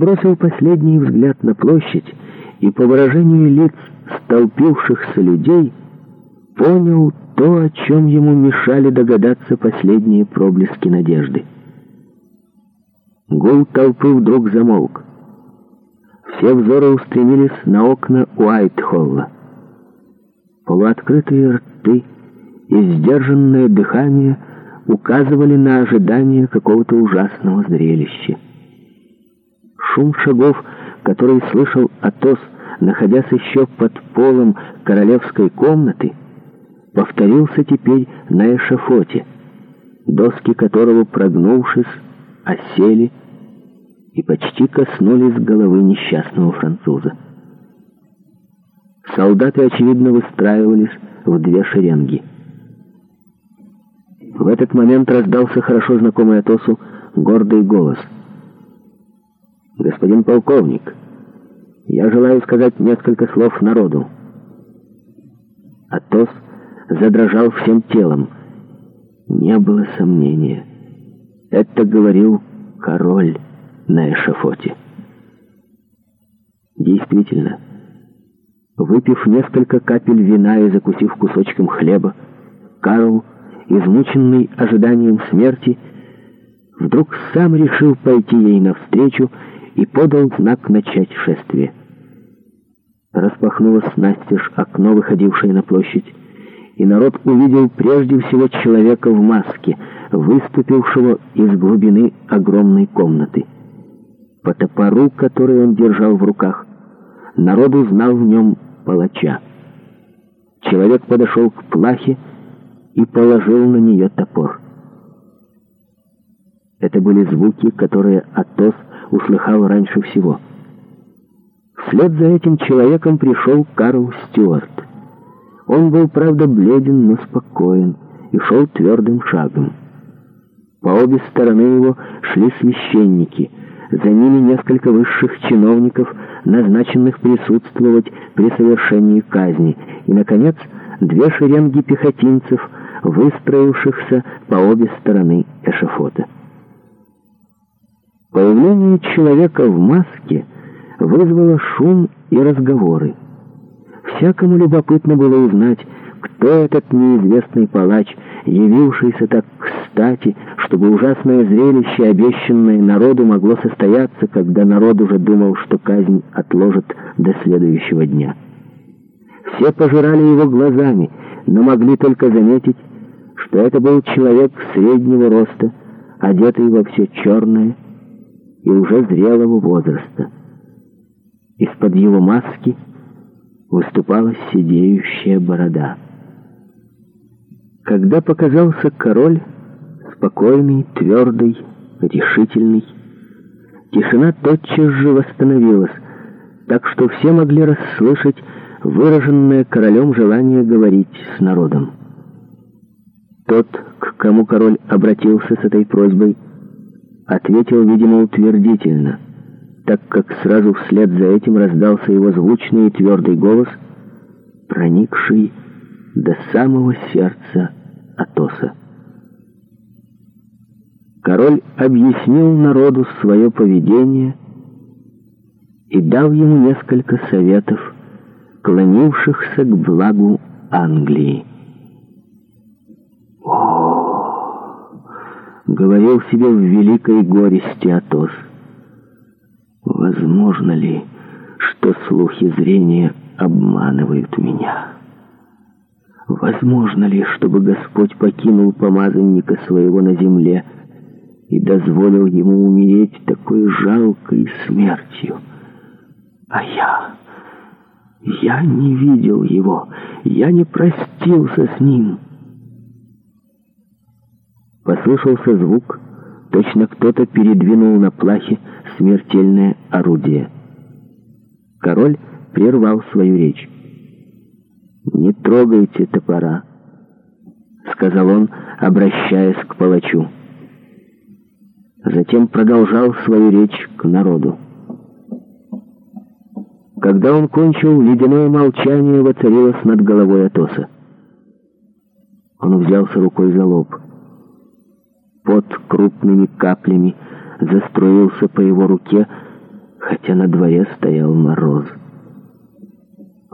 бросил последний взгляд на площадь и по выражению лиц столпившихся людей понял то, о чем ему мешали догадаться последние проблески надежды. Гул толпы вдруг замолк. Все взоры устремились на окна Уайтхолла. Полуоткрытые рты и сдержанное дыхание указывали на ожидание какого-то ужасного зрелища шум шагов, который слышал Атос, находясь еще под полом королевской комнаты, повторился теперь на эшафоте, доски которого, прогнувшись, осели и почти коснулись головы несчастного француза. Солдаты, очевидно, выстраивались в две шеренги. В этот момент раздался хорошо знакомый Атосу гордый голос — господин полковник, я желаю сказать несколько слов народу. Атос задрожал всем телом. Не было сомнения. Это говорил король на эшафоте. Действительно, выпив несколько капель вина и закусив кусочком хлеба, Карл, измученный ожиданием смерти, вдруг сам решил пойти ей навстречу и подал знак начать шествие. Распахнулось настежь окно, выходившее на площадь, и народ увидел прежде всего человека в маске, выступившего из глубины огромной комнаты. По топору, который он держал в руках, народ узнал в нем палача. Человек подошел к плахе и положил на нее топор. Это были звуки, которые Атос услыхал раньше всего. Вслед за этим человеком пришел Карл Стюарт. Он был, правда, бледен, но спокоен и шел твердым шагом. По обе стороны его шли священники, за ними несколько высших чиновников, назначенных присутствовать при совершении казни, и, наконец, две шеренги пехотинцев, выстроившихся по обе стороны эшафота. Появление человека в маске вызвало шум и разговоры. Всякому любопытно было узнать, кто этот неизвестный палач, явившийся так кстати, чтобы ужасное зрелище, обещанное народу, могло состояться, когда народ уже думал, что казнь отложат до следующего дня. Все пожирали его глазами, но могли только заметить, что это был человек среднего роста, одетый во все черное, и уже зрелого возраста. Из-под его маски выступала сидеющая борода. Когда показался король, спокойный, твердый, решительный, тишина тотчас же восстановилась, так что все могли расслышать выраженное королем желание говорить с народом. Тот, к кому король обратился с этой просьбой, — ответил, видимо, утвердительно, так как сразу вслед за этим раздался его звучный и твердый голос, проникший до самого сердца Атоса. Король объяснил народу свое поведение и дал ему несколько советов, клонившихся к благу Англии. «О, говорил себе в великой горести Атос. Возможно ли, что слухи зрения обманывают меня? Возможно ли, чтобы Господь покинул помазанника своего на земле и дозволил ему умереть такой жалкой смертью? А я... Я не видел его, я не простился с ним». Послышался звук. Точно кто-то передвинул на плахе смертельное орудие. Король прервал свою речь. «Не трогайте топора», — сказал он, обращаясь к палачу. Затем продолжал свою речь к народу. Когда он кончил, ледяное молчание воцарилось над головой Атоса. Он взялся рукой за лоб. Пот крупными каплями заструился по его руке, хотя на дворе стоял мороз.